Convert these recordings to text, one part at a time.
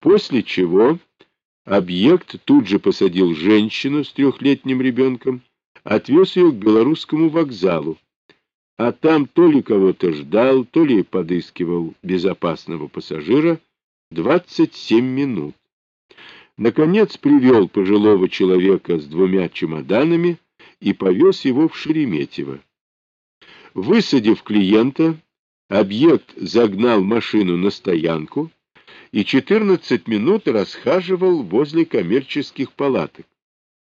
После чего объект тут же посадил женщину с трехлетним ребенком, отвез ее к белорусскому вокзалу, а там то ли кого-то ждал, то ли подыскивал безопасного пассажира 27 минут. Наконец привел пожилого человека с двумя чемоданами и повез его в Шереметьево. Высадив клиента, объект загнал машину на стоянку и 14 минут расхаживал возле коммерческих палаток.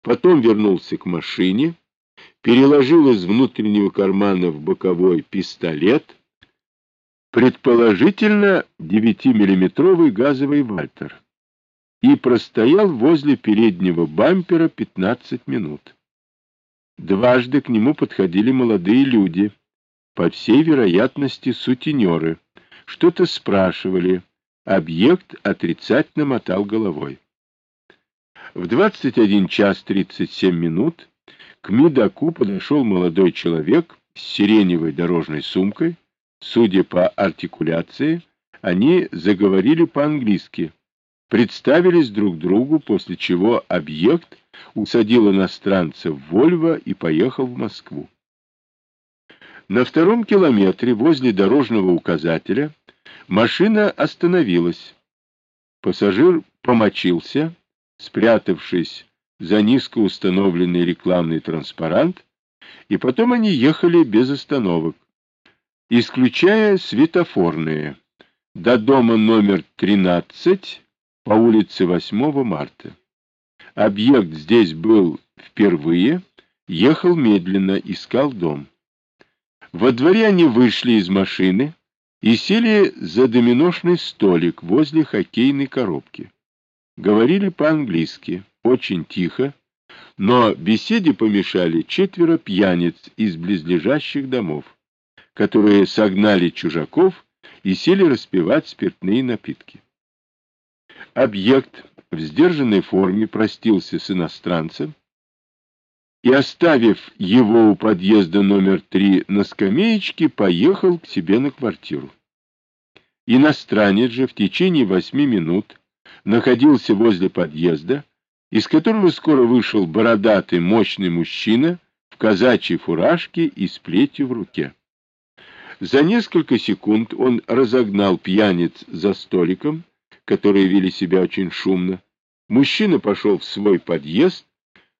Потом вернулся к машине, переложил из внутреннего кармана в боковой пистолет, предположительно 9-миллиметровый газовый вальтер, и простоял возле переднего бампера 15 минут. Дважды к нему подходили молодые люди, по всей вероятности сутенеры, что-то спрашивали, объект отрицательно мотал головой. В 21 час 37 минут к Мидаку подошел молодой человек с сиреневой дорожной сумкой. Судя по артикуляции, они заговорили по-английски, представились друг другу, после чего объект усадил иностранца в Вольво и поехал в Москву. На втором километре возле дорожного указателя машина остановилась. Пассажир помочился, спрятавшись за низко установленный рекламный транспарант, и потом они ехали без остановок, исключая светофорные, до дома номер 13 по улице 8 марта. Объект здесь был впервые, ехал медленно, искал дом. Во дворе они вышли из машины и сели за доминошный столик возле хоккейной коробки. Говорили по-английски, очень тихо, но беседе помешали четверо пьяниц из близлежащих домов, которые согнали чужаков и сели распивать спиртные напитки. Объект в сдержанной форме простился с иностранцем, и, оставив его у подъезда номер три на скамеечке, поехал к себе на квартиру. Иностранец же в течение восьми минут находился возле подъезда, из которого скоро вышел бородатый мощный мужчина в казачьей фуражке и с плетью в руке. За несколько секунд он разогнал пьяниц за столиком, которые вели себя очень шумно. Мужчина пошел в свой подъезд,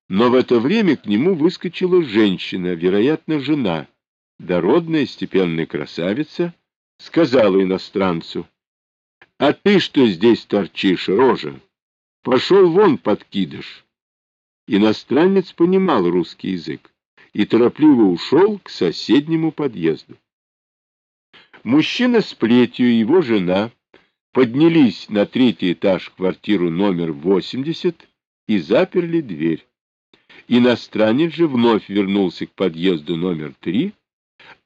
но в это время к нему выскочила женщина, вероятно, жена, дородная степенная красавица, сказала иностранцу, «А ты что здесь торчишь, рожа? Пошел вон, подкидыш!» Иностранец понимал русский язык и торопливо ушел к соседнему подъезду. Мужчина с плетью и его жена поднялись на третий этаж квартиру номер 80 и заперли дверь. Иностранец же вновь вернулся к подъезду номер три,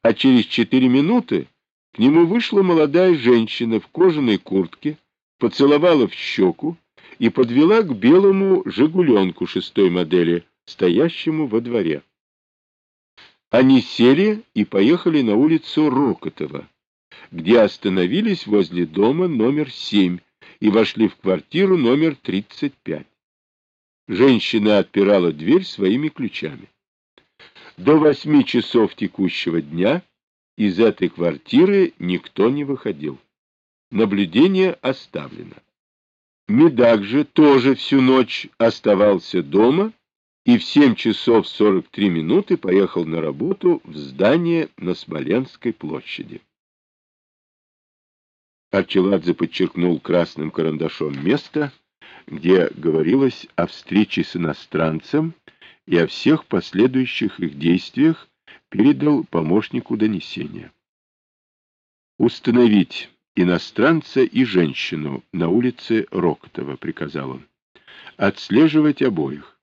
а через четыре минуты к нему вышла молодая женщина в кожаной куртке, поцеловала в щеку и подвела к белому «Жигуленку» шестой модели, стоящему во дворе. Они сели и поехали на улицу Рокотова, где остановились возле дома номер семь и вошли в квартиру номер тридцать пять. Женщина отпирала дверь своими ключами. До восьми часов текущего дня из этой квартиры никто не выходил. Наблюдение оставлено. Медак же тоже всю ночь оставался дома и в 7 часов 43 минуты поехал на работу в здание на Смоленской площади. Арчеладзе подчеркнул красным карандашом место, где говорилось о встрече с иностранцем и о всех последующих их действиях, передал помощнику донесения. «Установить иностранца и женщину на улице Рокотова», — приказал он. «Отслеживать обоих.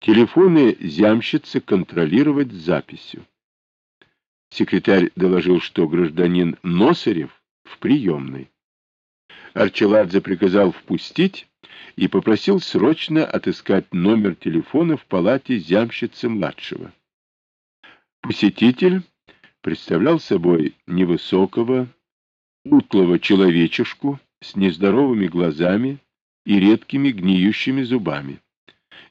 Телефоны зямщицы контролировать с записью». Секретарь доложил, что гражданин Носарев в приемной. Арчеладзе приказал впустить и попросил срочно отыскать номер телефона в палате зямщицы-младшего. Посетитель представлял собой невысокого, утлого человечешку, с нездоровыми глазами и редкими гниющими зубами.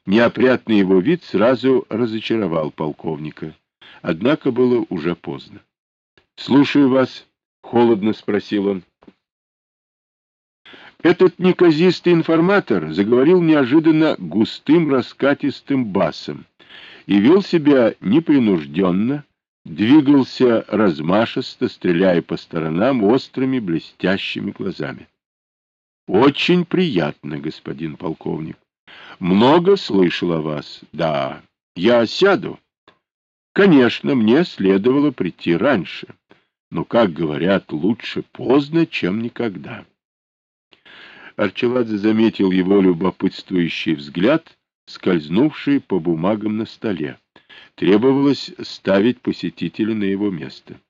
Неопрятный его вид сразу разочаровал полковника, однако было уже поздно. — Слушаю вас, — холодно спросил он. Этот неказистый информатор заговорил неожиданно густым раскатистым басом и вел себя непринужденно, двигался размашисто, стреляя по сторонам острыми блестящими глазами. — Очень приятно, господин полковник. Много слышал о вас. Да, я сяду. Конечно, мне следовало прийти раньше, но, как говорят, лучше поздно, чем никогда. Арчеладзе заметил его любопытствующий взгляд, скользнувший по бумагам на столе. Требовалось ставить посетителя на его место.